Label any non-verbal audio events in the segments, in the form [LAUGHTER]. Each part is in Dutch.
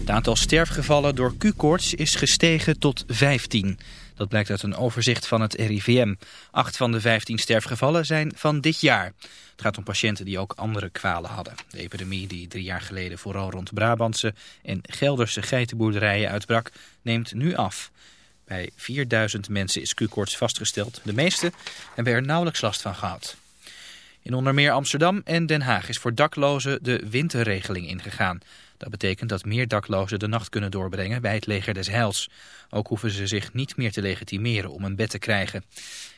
Het aantal sterfgevallen door Q-koorts is gestegen tot 15. Dat blijkt uit een overzicht van het RIVM. Acht van de 15 sterfgevallen zijn van dit jaar. Het gaat om patiënten die ook andere kwalen hadden. De epidemie die drie jaar geleden vooral rond Brabantse en Gelderse geitenboerderijen uitbrak, neemt nu af. Bij 4000 mensen is Q-koorts vastgesteld. De meeste hebben er nauwelijks last van gehad. In onder meer Amsterdam en Den Haag is voor daklozen de winterregeling ingegaan. Dat betekent dat meer daklozen de nacht kunnen doorbrengen bij het leger des Heils. Ook hoeven ze zich niet meer te legitimeren om een bed te krijgen.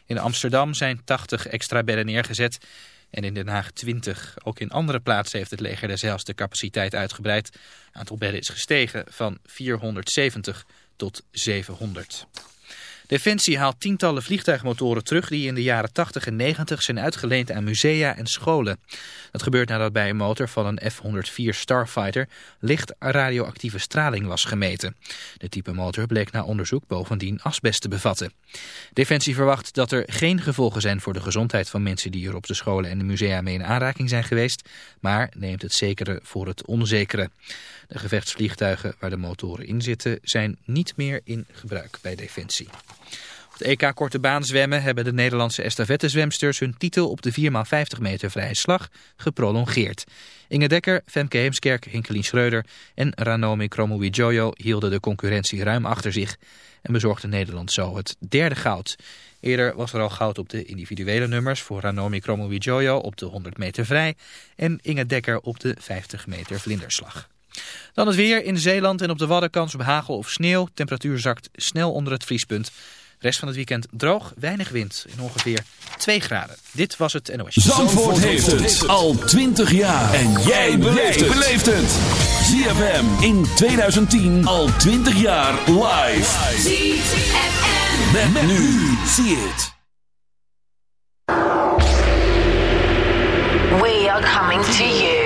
In Amsterdam zijn 80 extra bedden neergezet en in Den Haag 20. Ook in andere plaatsen heeft het leger des Heils de capaciteit uitgebreid. Het aantal bedden is gestegen van 470 tot 700. Defensie haalt tientallen vliegtuigmotoren terug die in de jaren 80 en 90 zijn uitgeleend aan musea en scholen. Dat gebeurt nadat bij een motor van een F-104 Starfighter licht radioactieve straling was gemeten. De type motor bleek na onderzoek bovendien asbest te bevatten. Defensie verwacht dat er geen gevolgen zijn voor de gezondheid van mensen die er op de scholen en de musea mee in aanraking zijn geweest, maar neemt het zekere voor het onzekere. De gevechtsvliegtuigen waar de motoren in zitten zijn niet meer in gebruik bij Defensie. Op het EK Korte Baan zwemmen hebben de Nederlandse estafettezwemsters hun titel op de 4x50 meter vrije slag geprolongeerd. Inge Dekker, Femke Heemskerk, Hinkelien Schreuder en Ranomi Kromowidjojo hielden de concurrentie ruim achter zich en bezorgde Nederland zo het derde goud. Eerder was er al goud op de individuele nummers voor Ranomi Kromowidjojo op de 100 meter vrij en Inge Dekker op de 50 meter vlinderslag. Dan het weer in Zeeland en op de Wadden kans op hagel of sneeuw. Temperatuur zakt snel onder het vriespunt. Rest van het weekend droog, weinig wind in ongeveer 2 graden. Dit was het NOS. Zandvoort, Zandvoort heeft het al 20 jaar. En jij beleeft het. ZFM in 2010 al 20 jaar live. ZFM. Met, met nu. Zie het. We are coming to you.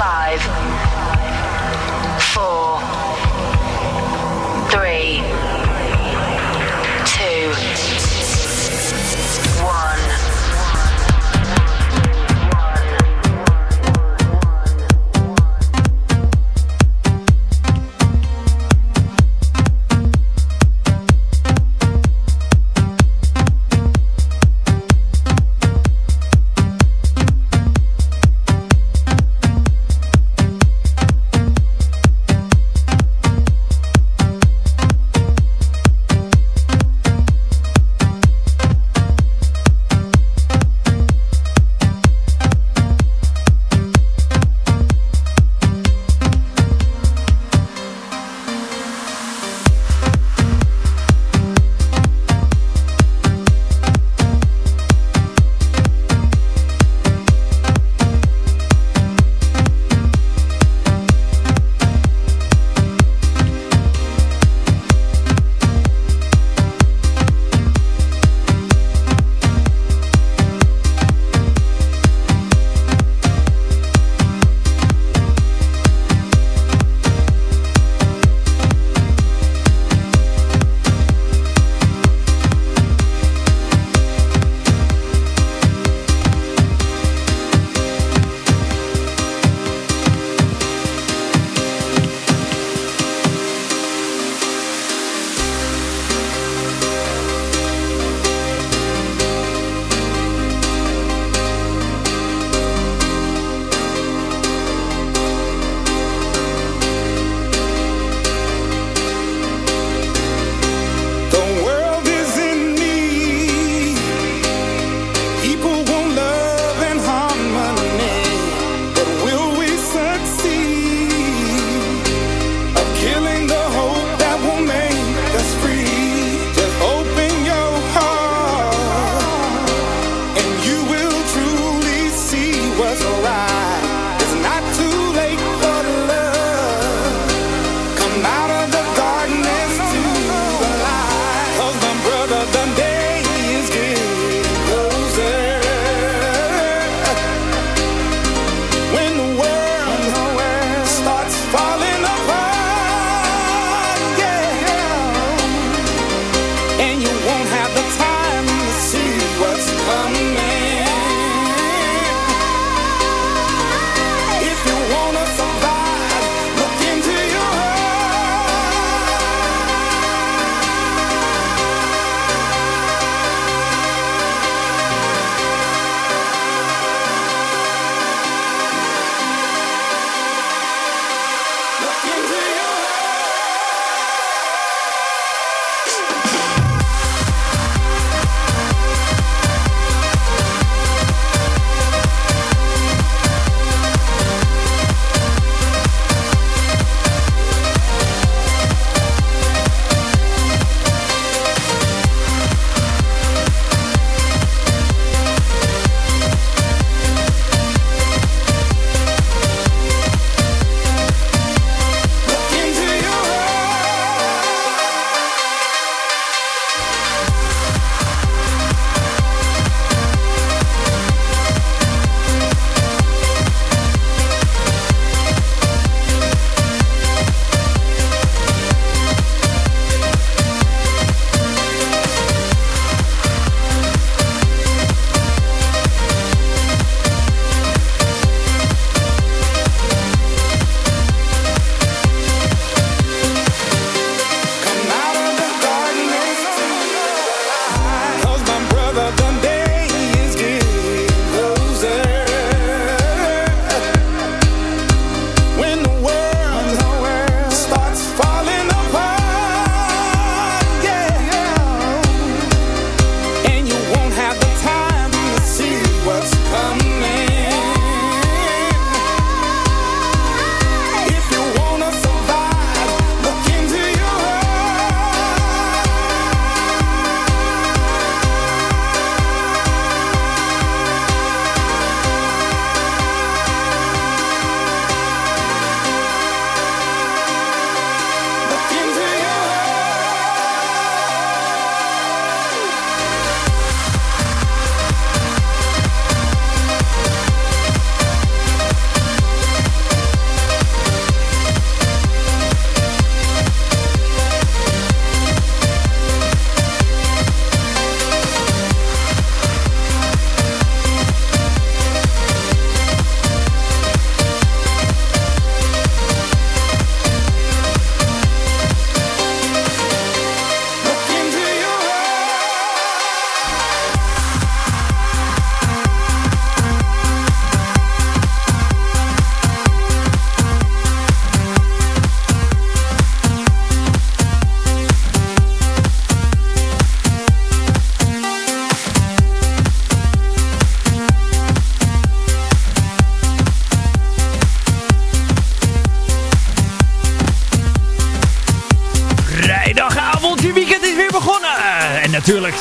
five, four, three,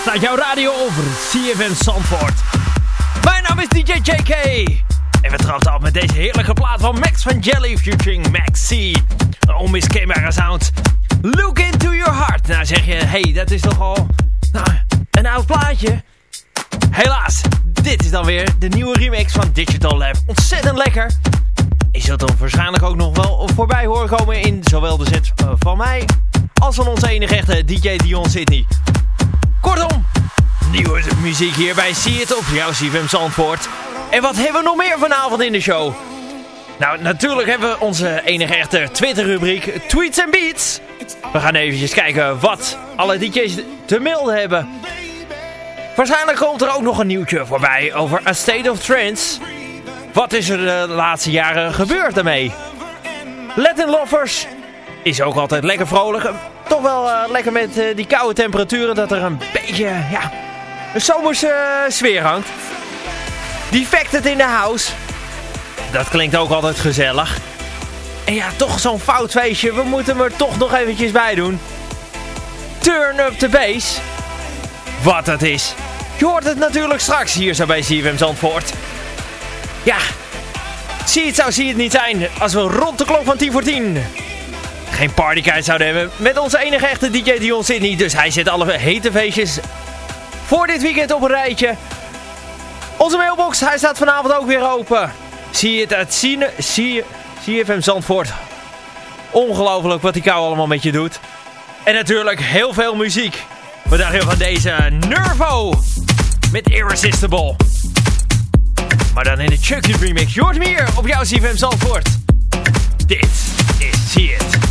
staat jouw radio over CFM Zandvoort. Mijn naam is DJ JK. En we trappen af met deze heerlijke plaat van Max van Jelly featuring Max C. Een onmiskenbare sound. Look into your heart. Nou zeg je, hey, dat is toch al nou, een oud plaatje. Helaas, dit is dan weer de nieuwe remix van Digital Lab. Ontzettend lekker. Je zult dan waarschijnlijk ook nog wel voorbij horen komen in zowel de set van mij als van onze enige echte DJ Dion Sydney. Kortom, nieuwe muziek hier bij See It op jouw CFM Zandvoort. En wat hebben we nog meer vanavond in de show? Nou, natuurlijk hebben we onze enige echte Twitter-rubriek Tweets Beats. We gaan eventjes kijken wat alle DJ's te melden hebben. Waarschijnlijk komt er ook nog een nieuwtje voorbij over A State of Trance. Wat is er de laatste jaren gebeurd daarmee? Latin Lovers is ook altijd lekker vrolijk. Toch wel uh, lekker met uh, die koude temperaturen dat er een beetje, ja, een zomerse uh, sfeer hangt. Defected in the house. Dat klinkt ook altijd gezellig. En ja, toch zo'n fout feestje. We moeten hem er toch nog eventjes bij doen. Turn up the bass. Wat dat is. Je hoort het natuurlijk straks hier zo bij CFM Zandvoort. Ja, zie het zou zie het niet zijn als we rond de klok van 10 voor 10 geen partykaart zouden hebben met onze enige echte DJ Dion Sydney. Dus hij zet alle hete feestjes voor dit weekend op een rijtje. Onze mailbox, hij staat vanavond ook weer open. Zie je het uit Cine, zie, CFM Zandvoort. Ongelooflijk wat die kou allemaal met je doet. En natuurlijk heel veel muziek. Dacht je van deze Nervo met Irresistible? Maar dan in de Chucky remix. Je hoort op jouw CFM Zandvoort. Dit is See.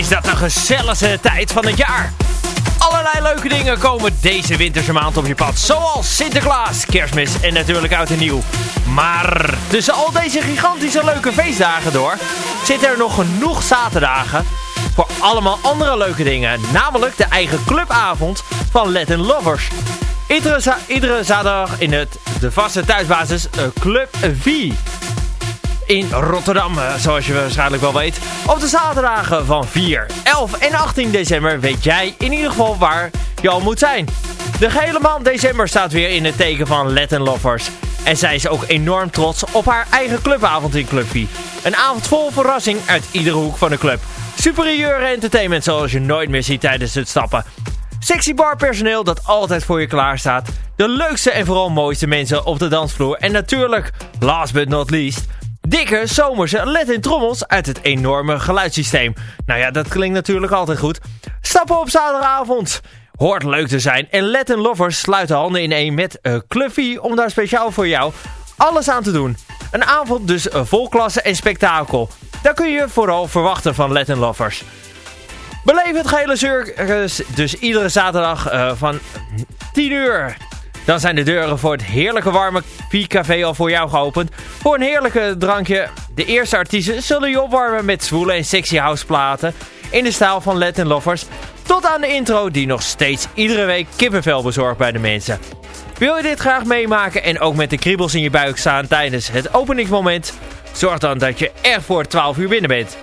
Is dat een gezellige tijd van het jaar. Allerlei leuke dingen komen deze winterse maand op je pad. Zoals Sinterklaas, kerstmis en natuurlijk oud en nieuw. Maar tussen al deze gigantische leuke feestdagen door... zitten er nog genoeg zaterdagen voor allemaal andere leuke dingen. Namelijk de eigen clubavond van Latin Lovers. Iedere, iedere zaterdag in het, de vaste thuisbasis eh, Club V in Rotterdam, eh, zoals je waarschijnlijk wel weet. Op de zaterdagen van 4, 11 en 18 december weet jij in ieder geval waar je al moet zijn. De gehele maand december staat weer in het teken van Latin Lovers. En zij is ook enorm trots op haar eigen clubavond in Club V. Een avond vol verrassing uit iedere hoek van de club. Superieure entertainment zoals je nooit meer ziet tijdens het stappen. Sexy barpersoneel dat altijd voor je klaar staat. De leukste en vooral mooiste mensen op de dansvloer. En natuurlijk, last but not least, dikke zomerse Latin trommels uit het enorme geluidssysteem. Nou ja, dat klinkt natuurlijk altijd goed. Stappen op zaterdagavond. Hoort leuk te zijn. En Latin lovers sluiten handen in één met uh, Cluffy om daar speciaal voor jou alles aan te doen. Een avond dus uh, vol klasse en spektakel. Daar kun je vooral verwachten van Latin lovers. Beleef het gehele circus dus iedere zaterdag van 10 uur. Dan zijn de deuren voor het heerlijke warme Café al voor jou geopend. Voor een heerlijke drankje. De eerste artiesten zullen je opwarmen met zwoele en sexy house platen. In de stijl van Latin Lovers. Tot aan de intro die nog steeds iedere week kippenvel bezorgt bij de mensen. Wil je dit graag meemaken en ook met de kriebels in je buik staan tijdens het openingsmoment? Zorg dan dat je echt voor 12 uur binnen bent.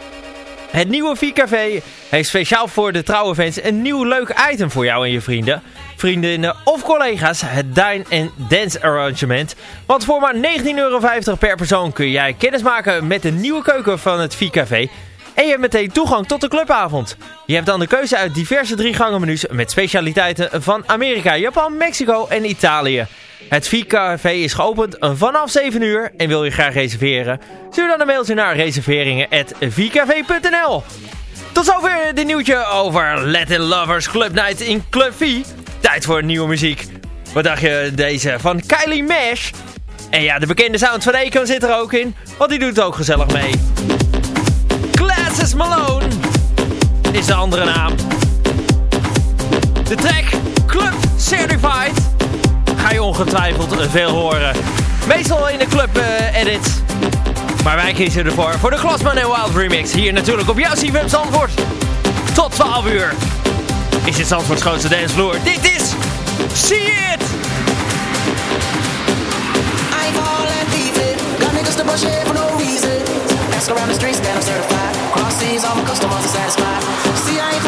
Het nieuwe V-Café heeft speciaal voor de trouwe fans een nieuw leuk item voor jou en je vrienden, vriendinnen of collega's. Het Dine and Dance Arrangement. Want voor maar 19,50 euro per persoon kun jij kennis maken met de nieuwe keuken van het V-Café. En je hebt meteen toegang tot de clubavond. Je hebt dan de keuze uit diverse drie gangen menus met specialiteiten van Amerika, Japan, Mexico en Italië. Het V-Café is geopend vanaf 7 uur en wil je graag reserveren? Stuur dan een mailtje naar reserveringen.vkv.nl Tot zover dit nieuwtje over Latin Lovers Club Night in Club V. Tijd voor nieuwe muziek. Wat dacht je deze van Kylie Mash? En ja, de bekende sound van Econ zit er ook in, want die doet ook gezellig mee. Glasses Malone is de andere naam. De track Club Certified ga je ongetwijfeld veel horen. Meestal in de club uh, edits. Maar wij kiezen ervoor voor de Glasman Wild remix. Hier natuurlijk op jouw CFM Zandvoort. Tot 12 uur is dit Zandvoorts grootste dancevloer. Dit is See It! I ain't falling deep Got niggas to brush for no reason. Ask around the streets that I'm certified. Cross seas, all my customers are satisfied. See, I ain't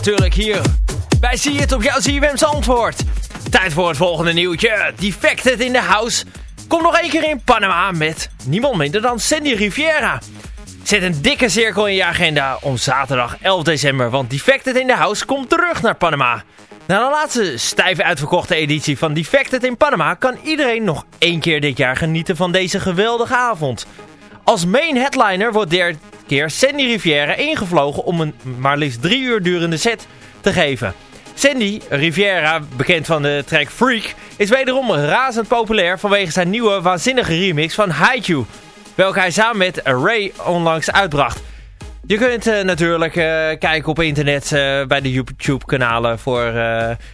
natuurlijk hier. Wij zien het op jouw ZWM's antwoord. Tijd voor het volgende nieuwtje. Defected in the House. Kom nog één keer in Panama met niemand minder dan Sandy Riviera. Zet een dikke cirkel in je agenda om zaterdag 11 december, want Defected in the House komt terug naar Panama. Na de laatste stijve uitverkochte editie van Defected in Panama kan iedereen nog één keer dit jaar genieten van deze geweldige avond. Als main headliner wordt derde keer Sandy Riviera ingevlogen om een maar liefst drie uur durende set te geven. Sandy Riviera, bekend van de track Freak, is wederom razend populair vanwege zijn nieuwe waanzinnige remix van Haikyuu, welke hij samen met Ray onlangs uitbracht. Je kunt uh, natuurlijk uh, kijken op internet uh, bij de YouTube-kanalen voor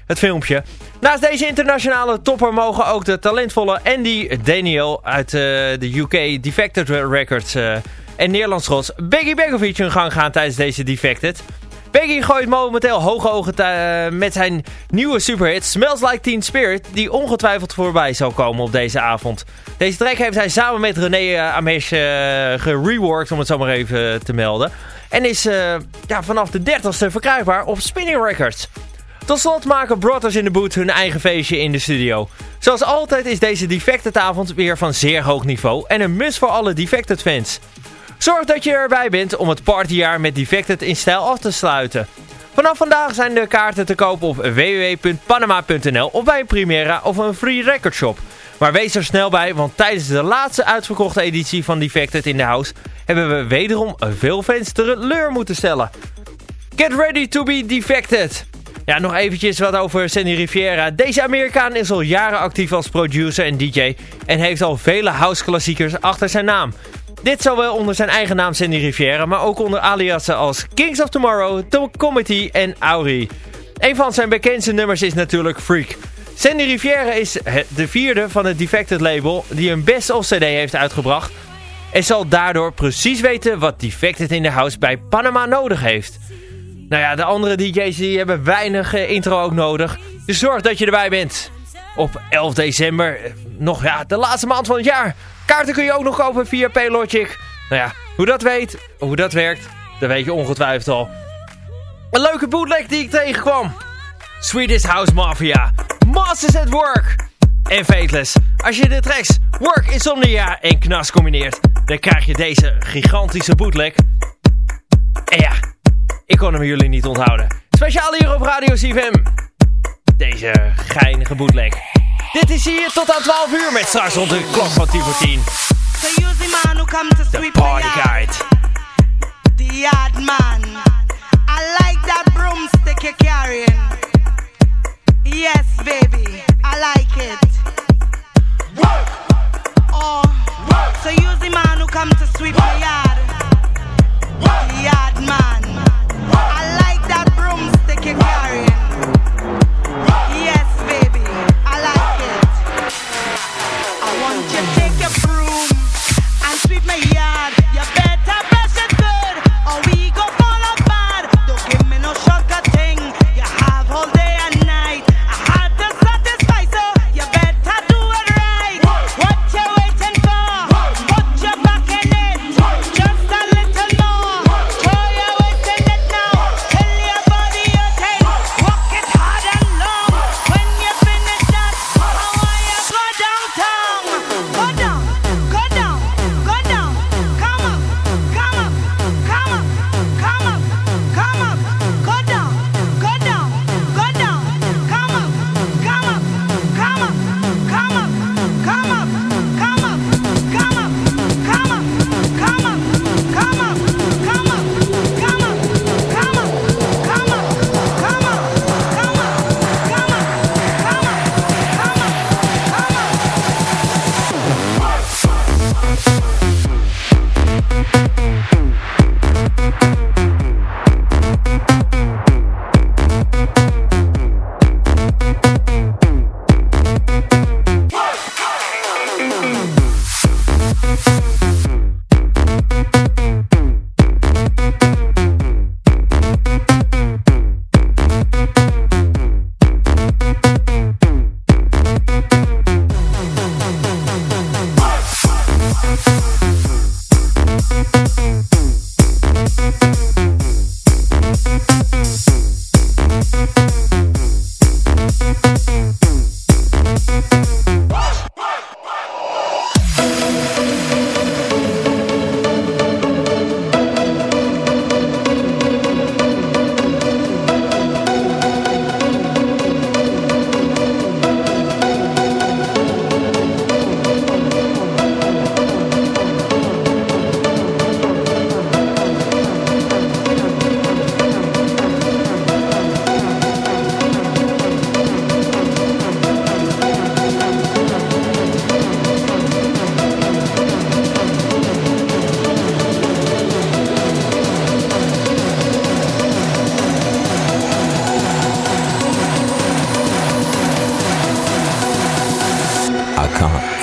het filmpje. Naast deze internationale topper mogen ook de talentvolle Andy Daniel uit de UK Defected Records en Nederlands trots Beggy Begovic hun gang gaan tijdens deze Defected. Beggy gooit momenteel hoge ogen met zijn nieuwe superhit Smells Like Teen Spirit, die ongetwijfeld voorbij zal komen op deze avond. Deze track heeft hij samen met René uh, Amesh uh, gereworked, om het zo maar even te melden. En is ja, vanaf de 30ste verkrijgbaar op Spinning Records. Tot slot maken Brothers in the Boot hun eigen feestje in de studio. Zoals altijd is deze Defected avond weer van zeer hoog niveau en een must voor alle Defected fans. Zorg dat je erbij bent om het partyjaar met Defected in stijl af te sluiten. Vanaf vandaag zijn de kaarten te kopen op www.panama.nl of bij Primera of een Free Record Shop. Maar wees er snel bij, want tijdens de laatste uitverkochte editie van Defected in the House hebben we wederom veel fans teleur moeten stellen. Get ready to be defected! Ja, nog eventjes wat over Sandy Riviera. Deze Amerikaan is al jaren actief als producer en DJ en heeft al vele house klassiekers achter zijn naam. Dit zowel onder zijn eigen naam Sandy Riviera, maar ook onder aliasen als Kings of Tomorrow, Tom Comedy en Auri. Een van zijn bekendste nummers is natuurlijk Freak. Sandy Riviera is de vierde van het Defected label die een best-of cd heeft uitgebracht. En zal daardoor precies weten wat Defected in the House bij Panama nodig heeft. Nou ja, de andere DJ's hebben weinig uh, intro ook nodig. Dus zorg dat je erbij bent. Op 11 december, eh, nog ja, de laatste maand van het jaar. Kaarten kun je ook nog kopen via Paylogic. Nou ja, hoe dat weet, hoe dat werkt, dat weet je ongetwijfeld al. Een leuke bootleg die ik tegenkwam. Swedish House Mafia. Masters at Work. En Fateless. Als je de tracks Work, Insomnia en Knas combineert, dan krijg je deze gigantische bootleg. En ja, ik kon hem jullie niet onthouden. Speciaal hier op Radio CFM. Deze geinige bootleg. Dit is hier tot aan 12 uur met straks rond de klok van 10 voor 10. De Party Guide. The yard man. I like that broomstick you're carrying. Yes, baby. I like it. Work. Oh. Work. So use the man who come to sweep the yard. Work. The yard man. I like that broomstick you're carrying. Sweep my yard. You better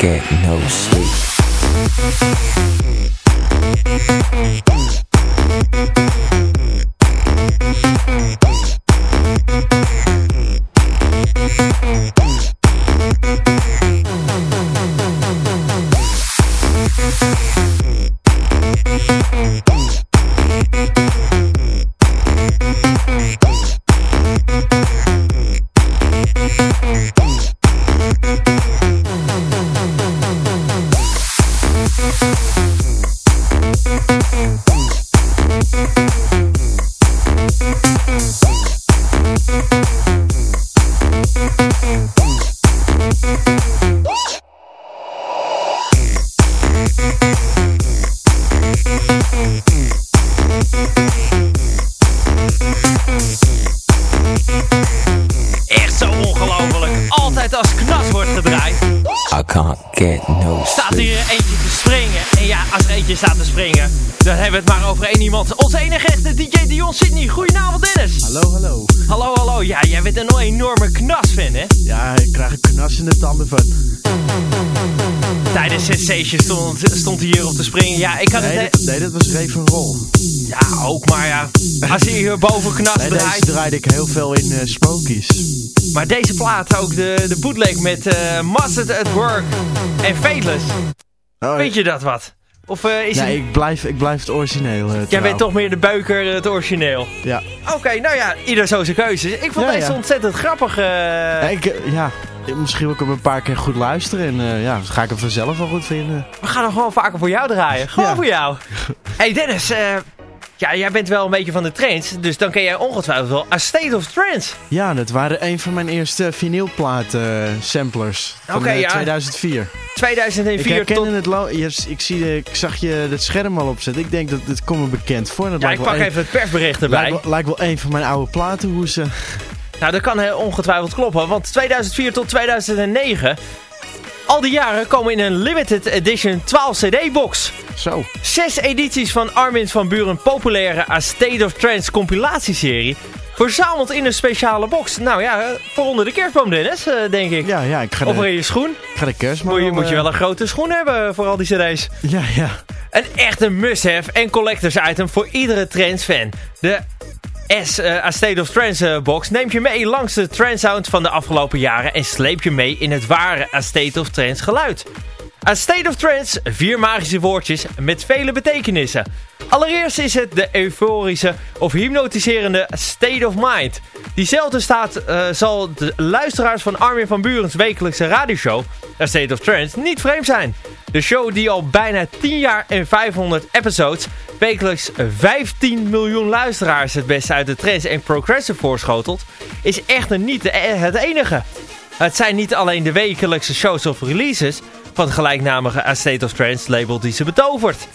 get no sleep. Ja, ik had Nee, het... dat, nee, dat was Raven Roll. Ja, ook maar ja. Als hij hier boven knas Nee, deze draait. draaide ik heel veel in Smokies. Maar deze plaat, ook de, de bootleg met eh Mustard at Work en Fateless. Oh, Weet je dat wat? Of eh, is nee, het... ik blijf, ik blijf het origineel Jij bent toch meer de beuker, het origineel. Ja. Oké, nou ja, ieder zo zijn keuzes. Ik vond Ja, deze ja. ontzettend grappig. ik, ja, misschien wil ik hem een paar keer goed luisteren. En eh, ja, dan ga ik hem vanzelf wel goed vinden. We gaan hem gewoon vaker voor jou draaien. Gewoon Ja. voor jou. hey Dennis, eh, ja, jij bent wel een beetje van de trends. Dus dan ken jij ongetwijfeld wel A State of Trance. Ja, dat waren een van mijn eerste vinylplaat eh, samplers. Van ja. 2004 2004. Ik 2004 herkende tot... het ik, zie de, ik zag je het scherm al opzetten. Ik denk dat het komt me bekend voor. Dat Ja, ik pak een- even het persbericht erbij. Lijkt wel, lijkt wel een van mijn oude platenhoesen. Nou, dat kan heel ongetwijfeld kloppen, want 2004 tot 2009... Al die jaren komen in een limited edition 12 cd-box. Zo. Zes edities van Armin van Buren populaire A State of Trance compilatieserie... verzameld in een speciale box. Nou ja, voor onder de kerstboom Dennis, eh, denk ik. Ja, ja, ik ga Of de, in je schoen. ik ga de kerstman Moet je, moet je eh, wel een grote schoen hebben voor al die cd's. Ja, ja. Een echte must-have en collectors item voor iedere trance-fan. De S eh, A State of Trance eh, box neemt je mee langs de trance sound van de afgelopen jaren en sleep je mee in het ware A State of Trance geluid. A State of Trance, vier magische woordjes met vele betekenissen. Allereerst is het de euforische of hypnotiserende state of mind. Diezelfde staat eh, zal de luisteraars van Armin van Burens wekelijkse radioshow, A State of Trance, niet vreemd zijn. De show die al bijna 10 jaar en 500 episodes wekelijks 15 miljoen luisteraars het beste uit de trance en progressive voorschotelt, is echter niet de- het enige. Het zijn niet alleen de wekelijkse shows of releases van het gelijknamige A State of Trance label die ze betovert.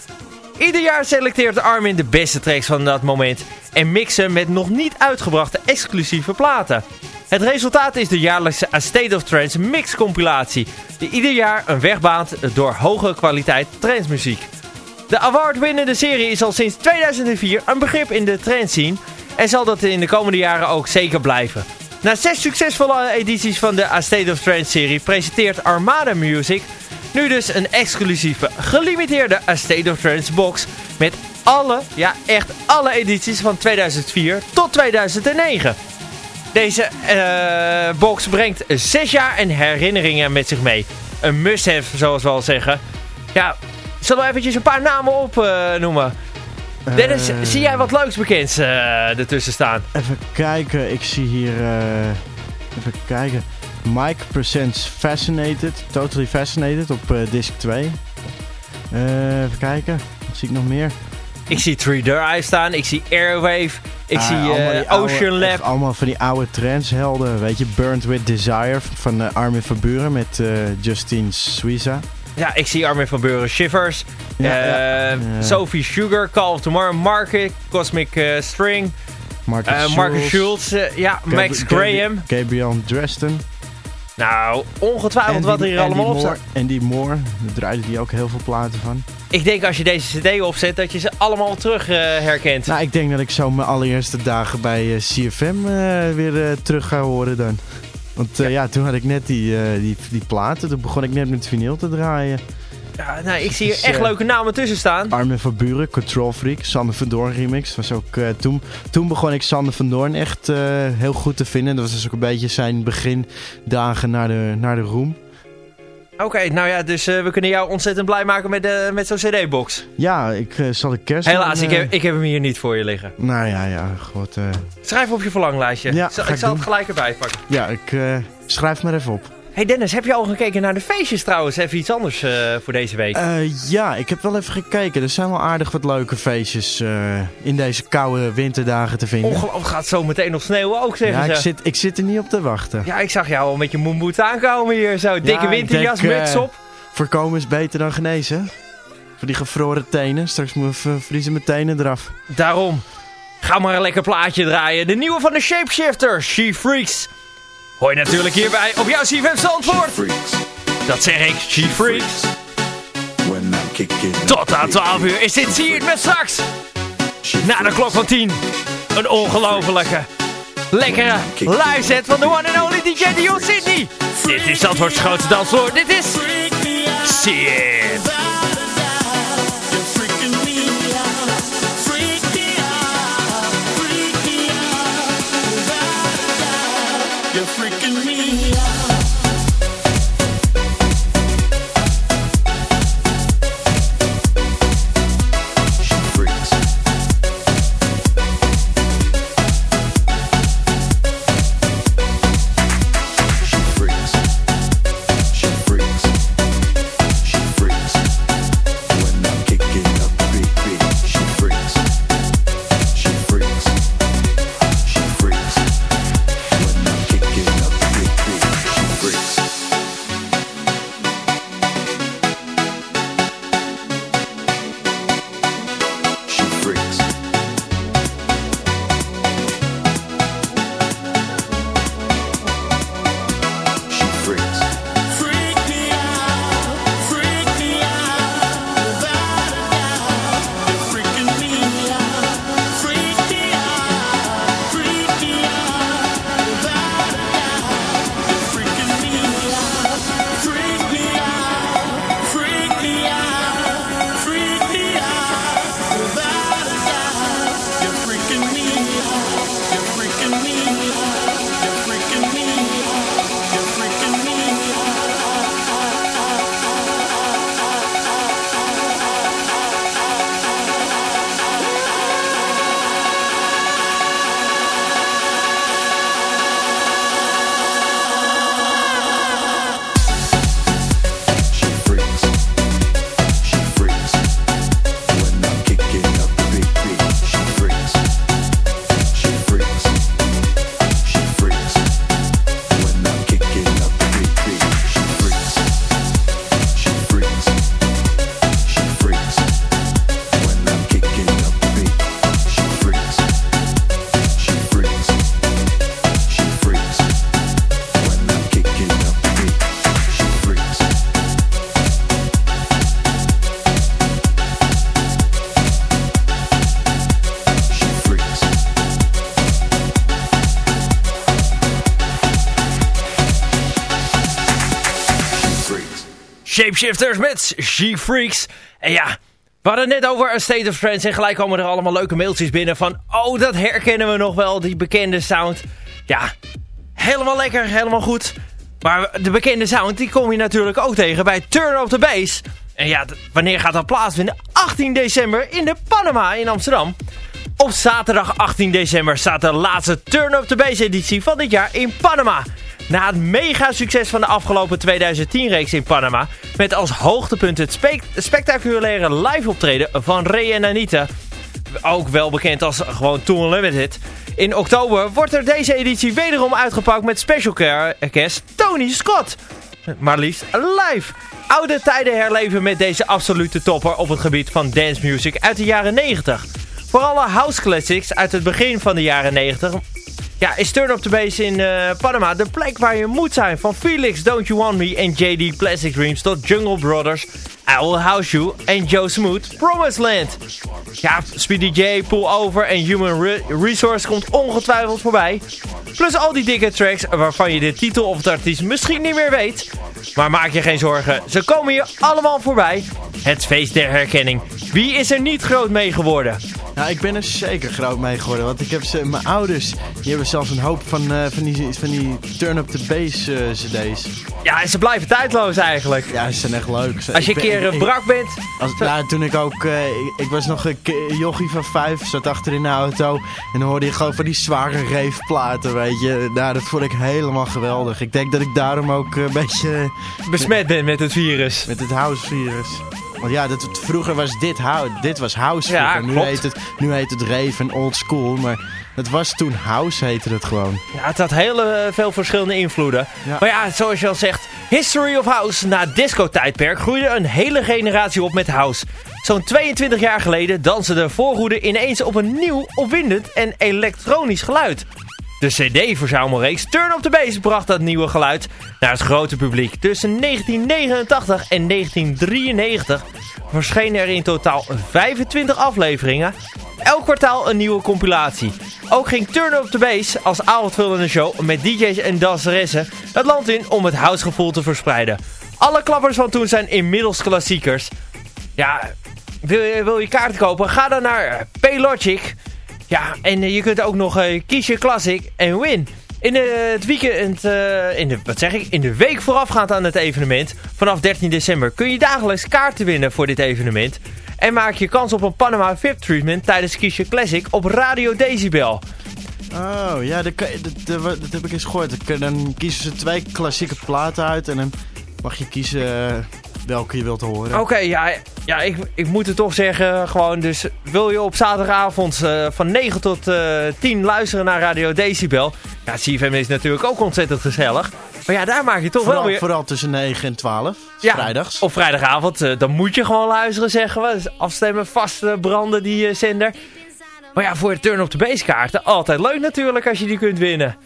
Ieder jaar selecteert Armin de beste tracks van dat moment en mixen met nog niet uitgebrachte exclusieve platen. Het resultaat is de jaarlijkse A State of Trance mix compilatie, die ieder jaar een weg baant door hoge kwaliteit trance muziek. De award-winnende serie is al sinds 2004 een begrip in de trance scene en zal dat in de komende jaren ook zeker blijven. Na zes succesvolle edities van de A State of Trance serie presenteert Armada Music nu dus een exclusieve, gelimiteerde A State of Trance box met alle, ja echt alle edities van 2004 tot 2009. Deze eh, box brengt zes jaar en herinneringen met zich mee. Een must-have, zoals we al zeggen. Ja, zullen we eventjes een paar namen opnoemen? Dennis, Eh, zie jij wat leuks bekends eh, ertussen staan? Even kijken, ik zie hier... eh, even kijken. Mike Presents Fascinated. Totally Fascinated op eh, disc 2. Eh, even kijken. Wat zie ik nog meer? Ik zie 3 Eye staan, ik zie Airwave, ik Ah, zie oude- Ocean Lab. allemaal van die oude trendshelden. Weet je, Burned With Desire van Armin van Buren met Justine Suiza. Ja, ik zie Armin van Buren, Shivers, Ja, eh, ja. Eh. Sophie Sugar, Call of Tomorrow, Market, Cosmic String, Marcus Marcus Schultz, ja, Max Graham. Gabriel Dresden. Nou, ongetwijfeld Andy- wat er hier Andy allemaal op staat. Andy Moore, daar draaide die ook heel veel platen van. Ik denk als je deze cd opzet, dat je ze allemaal terug eh, herkent. Nou, ik denk dat ik zo mijn allereerste dagen bij eh, CFM eh, weer terug ga horen dan. Want ja. toen had ik net die, die, die platen. Toen begon ik net met vinyl te draaien. Ja, nou, ik zie hier echt eh, leuke namen tussen staan. Armin van Buren, Control Freak, Sander van Doorn remix. Was ook, eh, toen, toen begon ik Sander van Doorn echt eh, heel goed te vinden. Dat was dus ook een beetje zijn begindagen naar de, naar de roem. Oké, nou ja, dus we kunnen jou ontzettend blij maken met, met zo'n cd-box. Ja, ik zal de kerst... Helaas, ik, heb, ik heb hem hier niet voor je liggen. Nou ja, ja, god. Schrijf op je verlanglijstje. Ja, ik zal, ik ik zal het gelijk erbij pakken. ja, ik schrijf maar even op. Hey Dennis, heb je al gekeken naar de feestjes trouwens? Even iets anders eh, voor deze week. Eh, ja, ik heb wel even gekeken. Er zijn wel aardig wat leuke feestjes eh, in deze koude winterdagen te vinden. Ongelooflijk gaat zo meteen nog sneeuwen ook, zeggen ja, ze. ik zit, ik zit er niet op te wachten. Ja, ik zag jou al met je moonboot aankomen hier. Zo, dikke ik winterjas, denk, muts op. Voorkomen is beter dan genezen. Voor die gevroren tenen. Straks vriezen mijn tenen eraf. Daarom, ga maar een lekker plaatje draaien. De nieuwe van de Shapeshifter, She Freaks. Hoor je natuurlijk hierbij op jouw CFM Zandvoort. Dat zeg ik, She Freaks. Tot aan 12 uur is dit het met straks. Na de klok van 10. Een ongelofelijke, lekkere live set van de one and only DJ Dion Sydney. Dit is Zandvoorts grootste dansvloer. Dit is See Shapeshifters met She Freaks. En ja, we hadden net over A State of Trance en gelijk komen er allemaal leuke mailtjes binnen van... Oh, dat herkennen we nog wel, die bekende sound. Ja, helemaal lekker, helemaal goed. Maar de bekende sound, die kom je natuurlijk ook tegen bij Turn Up The Bass. En ja, wanneer gaat dat plaatsvinden? 18 december in de Panama in Amsterdam. Op zaterdag 18 december staat de laatste Turn Up The Bass editie van dit jaar in Panama. Na het mega succes van de afgelopen 2010-reeks in Panama... met als hoogtepunt het spe- spectaculaire live optreden van Ray en Anita... ook wel bekend als gewoon Tour Unlimited... In oktober wordt er deze editie wederom uitgepakt met special care guest Tony Scott. Maar liefst live. Oude tijden herleven met deze absolute topper op het gebied van dance music uit de jaren 90. Voor alle house classics uit het begin van de jaren 90 ja, is Turn Up The Bass in eh, Panama de plek waar je moet zijn. Van Felix, Don't You Want Me en JD Plastic Dreams tot Jungle Brothers, I Will House You en Joe Smooth, Promised Land. Ja, Speedy J, Pull Over en Human Re- Resource komt ongetwijfeld voorbij. Plus al die dikke tracks waarvan je de titel of het artiest misschien niet meer weet. Maar maak je geen zorgen, ze komen je allemaal voorbij. Het feest der herkenning. Wie is er niet groot mee geworden? Nou, ik ben er zeker groot mee geworden. Want ik heb ze, mijn ouders, die hebben zelfs een hoop van, uh, van, die, van die turn-up-the-bass uh, cd's. Ja, en ze blijven tijdloos eigenlijk. Ja, ze zijn echt leuk. Als je een keer ik, brak bent. Als, nou, toen ik ook, uh, ik, ik, was nog een jochie van vijf, zat achter in de auto. En dan hoorde je gewoon van die zware reefplaten, weet je. Nou, dat vond ik helemaal geweldig. Ik denk dat ik daarom ook een beetje... Besmet ben met het virus. Met het house-virus. Want ja, dat, vroeger was dit, house, dit was house. Ja, nu, heet het, nu heet het rave en old school. Maar het was toen house, heette het gewoon. Ja, het had heel uh, veel verschillende invloeden. Ja. Maar ja, zoals je al zegt, History of House. Na disco-tijdperk groeide een hele generatie op met house. Zo'n 22 jaar geleden dansen de voorhoede ineens op een nieuw, opwindend en elektronisch geluid. De CD-verzamelreeks Turn Up The Bass bracht dat nieuwe geluid naar het grote publiek. Tussen 1989 en 1993 verschenen er in totaal 25 afleveringen. Elk kwartaal een nieuwe compilatie. Ook ging Turn Up The Bass als avondvullende show met DJ's en danseressen het land in om het housegevoel te verspreiden. Alle klappers van toen zijn inmiddels klassiekers. Ja, wil je, wil je kaarten kopen? Ga dan naar Paylogic. Ja, en je kunt ook nog kies je Classic en win. In uh, het weekend, in de, wat zeg ik, in de week voorafgaand aan het evenement, vanaf 13 december, kun je dagelijks kaarten winnen voor dit evenement. En maak je kans op een Panama VIP treatment tijdens Kies je Classic op Radio Decibel. Oh, ja, dat, dat heb ik eens gehoord. Dan kiezen ze twee klassieke platen uit en dan mag je kiezen welke je wilt horen. Oké, ja, ja ik, ik moet het toch zeggen. Gewoon, dus wil je op zaterdagavond uh, van 9 tot uh, 10 luisteren naar Radio Decibel. Ja, CFM is natuurlijk ook ontzettend gezellig. Maar ja, daar maak je toch vooral, wel weer... Vooral tussen 9 en 12, ja, vrijdags. Op vrijdagavond, uh, dan moet je gewoon luisteren, zeggen we. Dus afstemmen, vast branden die zender. Maar ja, voor de Turn op de Base kaarten, altijd leuk natuurlijk als je die kunt winnen.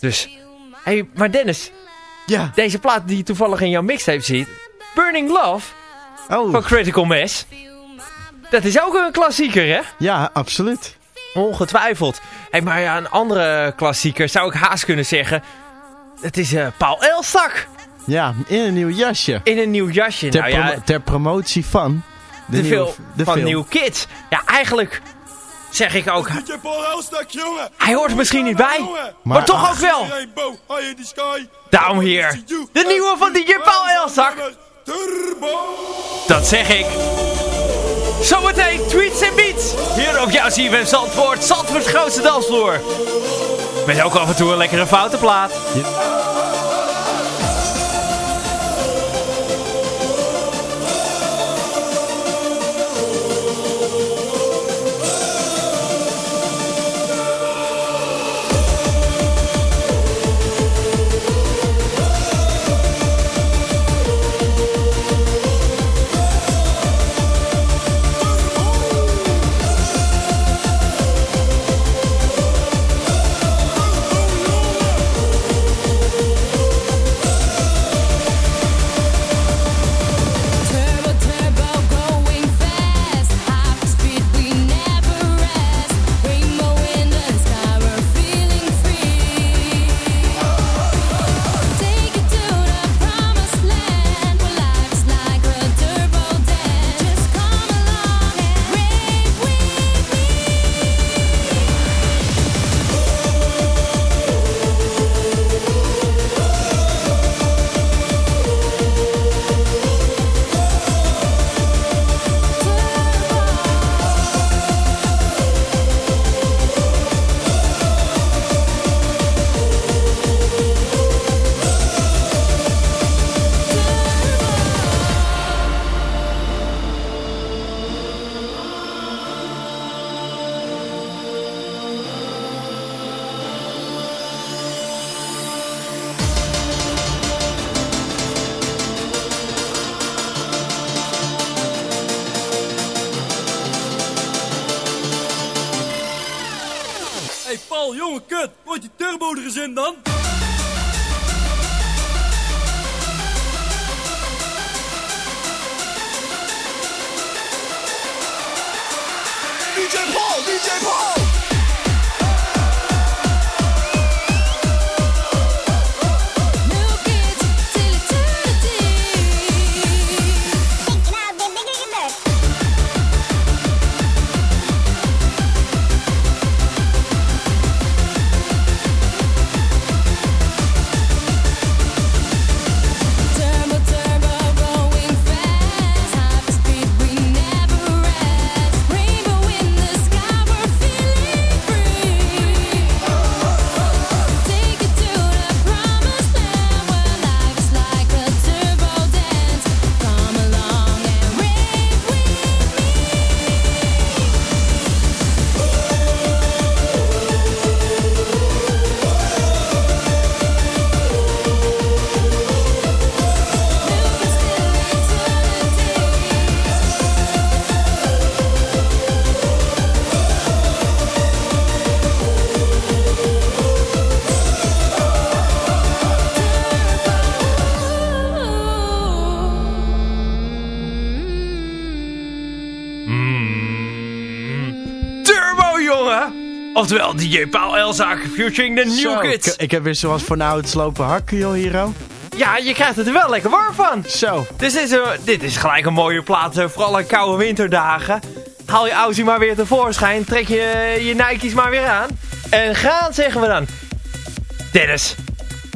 Dus, hey, maar Dennis... Ja. Deze plaat die je toevallig in jouw mixtape ziet... Burning Love oh. van Critical Mass. Dat is ook een klassieker, hè? Ja, absoluut. Ongetwijfeld. Hey, maar ja, een andere klassieker zou ik haast kunnen zeggen. Het is uh, Paul Elstak. Ja, in een nieuw jasje. In een nieuw jasje. Ter, nou, ja, ter promotie van de, de, nieuwe, de van film. New Kids. Ja, eigenlijk zeg ik ook... Hij hoort er misschien niet bij, maar, maar toch ook wel. Daarom hier, de nieuwe van DJ Paul Elzak. Dat zeg ik. Zometeen tweets en beats. Hier op jouw CFM Zandvoort, Zandvoorts grootste dansvloer. Met ook af en toe een lekkere foute plaat. Ja. DJ Paul, DJ Paul. Oftewel DJ Paul Elzaak featuring de New Zo, Kids. Ik, ik heb weer zoals voor nou het slopen hakken, joh, Hero. Ja, je krijgt het er wel lekker warm van. Zo. Dus dit is, een- dit is gelijk een mooie plaats eh, voor alle koude winterdagen. Haal je Aussie maar weer tevoorschijn. Trek je je Nike's maar weer aan. En gaan, zeggen we dan. Dennis,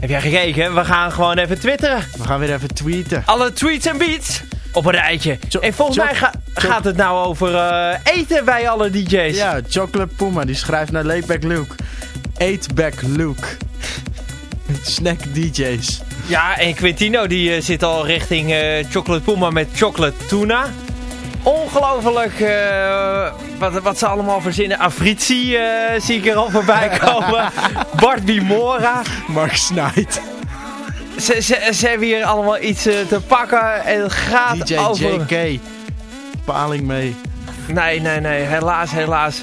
heb jij gekeken? We gaan gewoon even twitteren. We gaan weer even tweeten. Alle tweets en beats op een rijtje. En volgens mij ga- cho- gaat het nou over eh, eten bij alle DJ's. Ja, Chocolate Puma, die schrijft naar Laidback Luke. Eatback Luke. Snack DJ's. Ja, en Quintino die eh, zit al richting eh, Chocolate Puma met Chocolate Tuna. Ongelooflijk wat, wat ze allemaal verzinnen. Afrizi eh, zie ik er al voorbij [LAUGHS] komen. Bart Bimora. Mark Snijd. Ze, ze, ze hebben hier allemaal iets te pakken. En het gaat DJ over... JK. Paling mee. Nee, nee, nee. Helaas, helaas.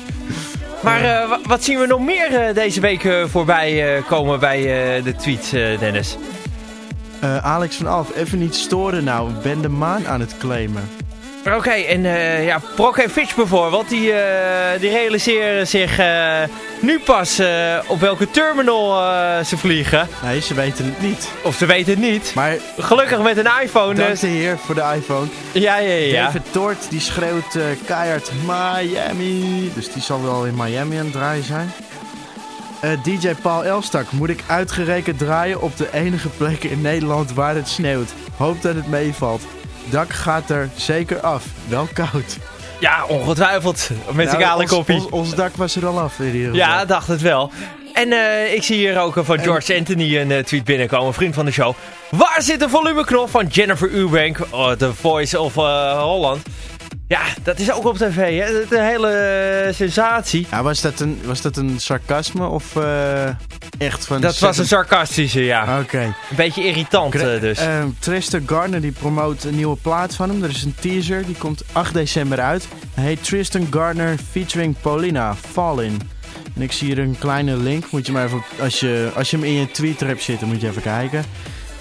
Maar eh, wa- wat zien we nog meer eh, deze week eh, voorbij komen bij de tweets, Dennis? Alex van Alf, even niet storen nou. Ben de maan aan het claimen. Oké, en eh, ja, Brock en Fitch bijvoorbeeld, die, eh, die realiseren zich eh, nu pas op welke terminal ze vliegen. Nee, ze weten het niet. Of ze weten het niet. Maar Gelukkig met een iPhone. dank Dus, de heer voor de iPhone. ja, ja, ja. David Toort die schreeuwt keihard Miami. Dus die zal wel in Miami aan het draaien zijn. DJ Paul Elstak moet ik uitgerekend draaien op de enige plek in Nederland waar het sneeuwt. Hoop dat het meevalt. Dak gaat er zeker af. Wel koud. Ja, ongetwijfeld. Met Nou, kale ons- koppie. Ons, ons dak was er al af in ieder geval. Ja, dacht het wel. En eh, ik zie hier ook eh, van George Anthony een eh, tweet binnenkomen, een vriend van de show. Waar zit de volumeknop van Jennifer Eubank, The Voice of Holland? Ja, dat is ook op tv, hè? Dat is een hele eh, sensatie. Ja, was, dat een, was dat een sarcasme of eh, echt van... Dat was een sarcastische, ja. Oké. Een beetje irritant eh, dus. Tristan Gardner die promoot een nieuwe plaat van hem. Er is een teaser, die komt 8 december uit. Hij heet Tristan Gardner featuring Paulina, Fall In. En ik zie hier een kleine link. Moet je maar even, als je, als je hem in je Twitter hebt zitten, moet je even kijken.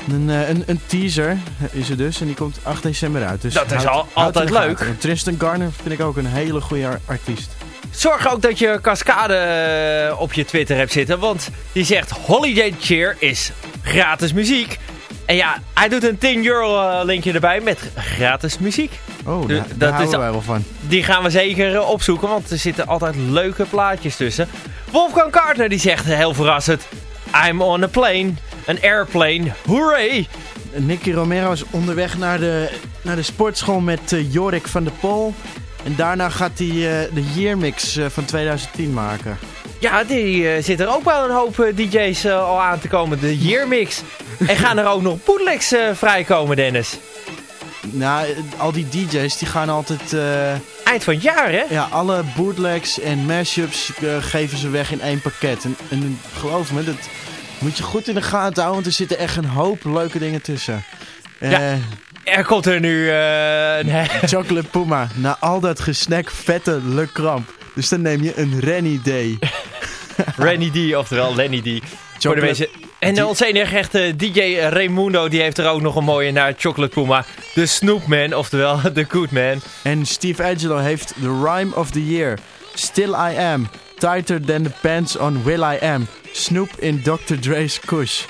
Een, eh, een, een teaser is er dus en die komt 8 december uit. Dus Dat is al- altijd leuk. En Tristan Garner vind ik ook een hele goede ar- artiest. Zorg ook dat je Cascade eh, op je Twitter hebt zitten, want die zegt Holiday Cheer is gratis muziek. En ja, hij doet een 10 euro eh, linkje erbij met gratis muziek. Oh, daar, dat daar is houden al- wij wel van. Die gaan we zeker opzoeken, want er zitten altijd leuke plaatjes tussen. Wolfgang Carter die zegt heel verrassend... I'm on a plane, an airplane, hooray! Nicky Romero is onderweg naar de, naar de sportschool met eh, Jorik van der Pol. En daarna gaat hij eh, de Yearmix eh, van 2010 maken. Ja, die eh, zit er ook wel een hoop DJ's eh, al aan te komen, de Year Mix. en gaan er ook nog bootlegs eh, vrijkomen, Dennis? Nou, al die DJ's die gaan altijd... eh, Eind van het jaar, hè? ja, alle bootlegs en mashups geven ze weg in één pakket. En, en geloof me, dat moet je goed in de gaten houden. Want er zitten echt een hoop leuke dingen tussen. Eh, Ja. Er komt er nu eh, een... [LAUGHS] Chocolate Puma. Na al dat gesnack vette Le Cramp. Dus dan neem je een Renny Day. [LAUGHS] Renny D, oftewel Lenny D. Voor de mensen. En onze enige echte DJ Raimundo, die heeft er ook nog een mooie naar Chocolate Puma. De Snoopman, oftewel [LAUGHS] de Good Man. En Steve Angelo heeft The Rhyme of the Year. Still I Am. Tighter than the pants on Will I Am. Snoop in Dr. Dre's Kush.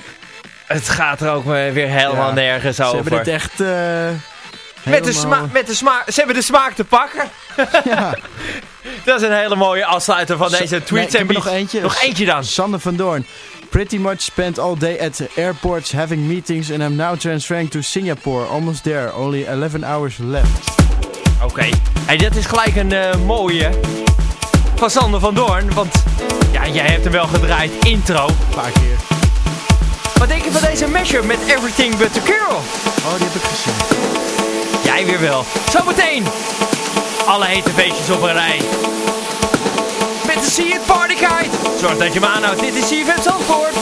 Het gaat er ook weer helemaal Ja, nergens Ze over. hebben het echt... eh, met, de sma met de smaak, ze hebben de smaak te pakken. [LAUGHS] Ja. [LAUGHS] Dat is een hele mooie afsluiter van deze Nee, tweets en er nog eentje. Nog eentje dan. Sander van Doorn. Pretty much spent all day at airports having meetings and I'm now transferring to Singapore. Almost there. Only 11 hours left. Oké. Hey, dat is gelijk een eh, mooie van Sander van Doorn. Want ja, jij hebt hem wel gedraaid. Intro. Een paar keer. Wat denk je van deze mashup met Everything But The Girl? Oh, die heb ik gezien. Jij weer wel. Zometeen. Alle hete feestjes op een rij. Met de See It Party Guide. Zorg dat je hem aanhoudt. Dit is CFM Zandvoort.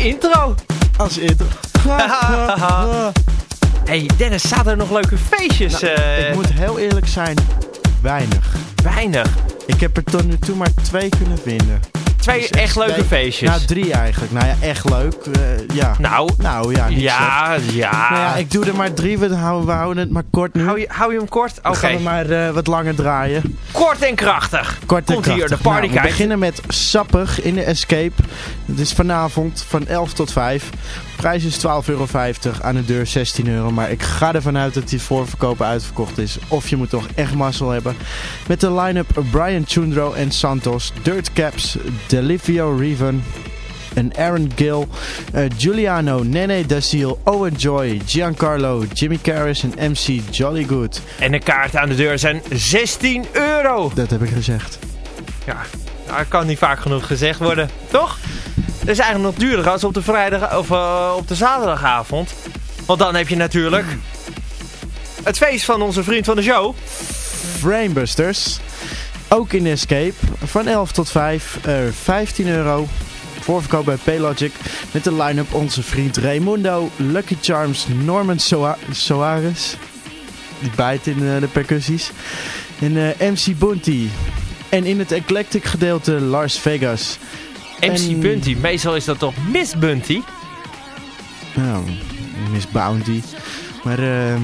Intro. Als intro. [LAUGHS] hey Dennis, zaten er nog leuke feestjes? Nou, eh, ik moet heel eerlijk zijn, weinig. Weinig. Ik heb er tot nu toe maar twee kunnen vinden. Twee Dus echt leuke twee- feestjes. Nou, drie eigenlijk. Nou ja, echt leuk. eh, ja. Nou, Nou ja, niet ja, slecht. ja. Nou ja, ik doe er maar drie. We houden, we houden het maar kort nu. Hou je, hou je hem kort? Oké. Dan gaan we maar eh, wat langer draaien. Kort en krachtig. Kort en Komt hier de krachtig. party Nou, we beginnen met Sappig in de Escape. Het is vanavond van 11 tot 5. Prijs is 12,50 euro. Aan de deur 16 euro. Maar ik ga ervan uit dat die voorverkopen uitverkocht is. Of je moet toch echt mazzel hebben. Met de line-up Brian Chundro en Santos. Dirt Caps, Delivio Reven. En Aaron Gill, eh, Giuliano, Nene Daciel, Owen Joy, Giancarlo, Jimmy Carris en MC Jolly Good. En de kaarten aan de deur zijn 16 euro. Dat heb ik gezegd. Ja, dat kan niet vaak genoeg gezegd worden, toch? Dat is eigenlijk nog duurder als op de vrijdag of eh, op de zaterdagavond. Want dan heb je natuurlijk het feest van onze vriend van de show. Framebusters. Ook in Escape. Van 11 tot 5. eh 15 euro. Voorverkoop bij Paylogic. Met de line-up onze vriend Raimundo. Lucky Charms. Norman Soa Soares. Die bijt in eh, de percussies. En eh, MC Bunty. En in het eclectic gedeelte Lars Vegas. MC En- Bunty. Meestal is dat toch Miss Bunty? Nou, Miss Bounty. Maar eh...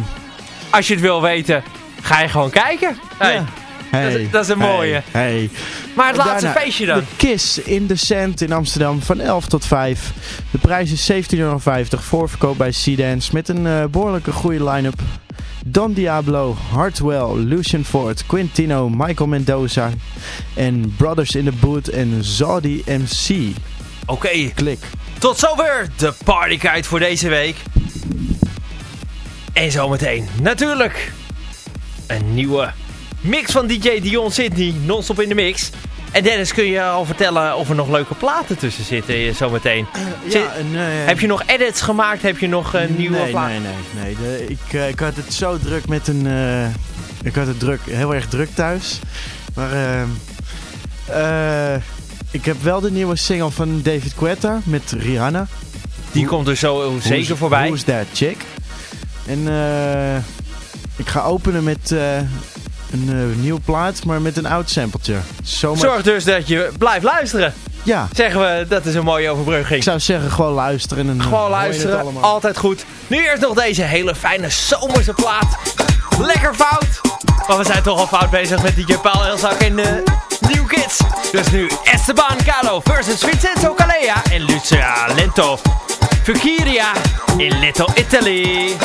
Als je het wil weten, ga je gewoon kijken. Hey, ja. Dat is- dat is een mooie. Hey, hey. Maar het laatste Daarna feestje dan. De Kiss in de Sand in Amsterdam van 11 tot 5. De prijs is 17,50 euro. Voorverkoop bij Sea-Dance met een eh, behoorlijke goede line-up. Don Diablo, Hartwell, Lucian Ford, Quintino, Michael Mendoza en Brothers in the Boot en Zaudi MC. Oké, Klik. tot zover de partykite voor deze week. En zometeen natuurlijk een nieuwe mix van DJ Dion Sydney, non-stop in de mix. En Dennis, kun je al vertellen of er nog leuke platen tussen zitten eh, zometeen? Zit- Ja, eh, Heb je nog edits gemaakt? Heb je nog een nieuwe nee, plaat? Nee, nee, nee. De- ik, eh, ik had het zo druk met een... eh, ik had het druk, heel erg druk thuis. Maar eh, ik heb wel de nieuwe single van David Guetta met Rihanna. Die komt er zo zeker Who's- voorbij. Who's That Chick? En eh, ik ga openen met eh, een eh, nieuwe plaat, maar met een oud sampletje. Zomaar... Zorg dus dat je blijft luisteren. Ja, Zeggen we, dat is een mooie overbrugging. ik zou zeggen gewoon luisteren. En, dan Gewoon luisteren, altijd goed. Nu eerst nog deze hele fijne zomerse plaat. Lekker fout. Maar we zijn toch al fout bezig met DJ Paul Elzak en de New Kids. Dus nu Esteban Calo versus Vincenzo Calea en Lucia Lento. Fukiria in Little Italy.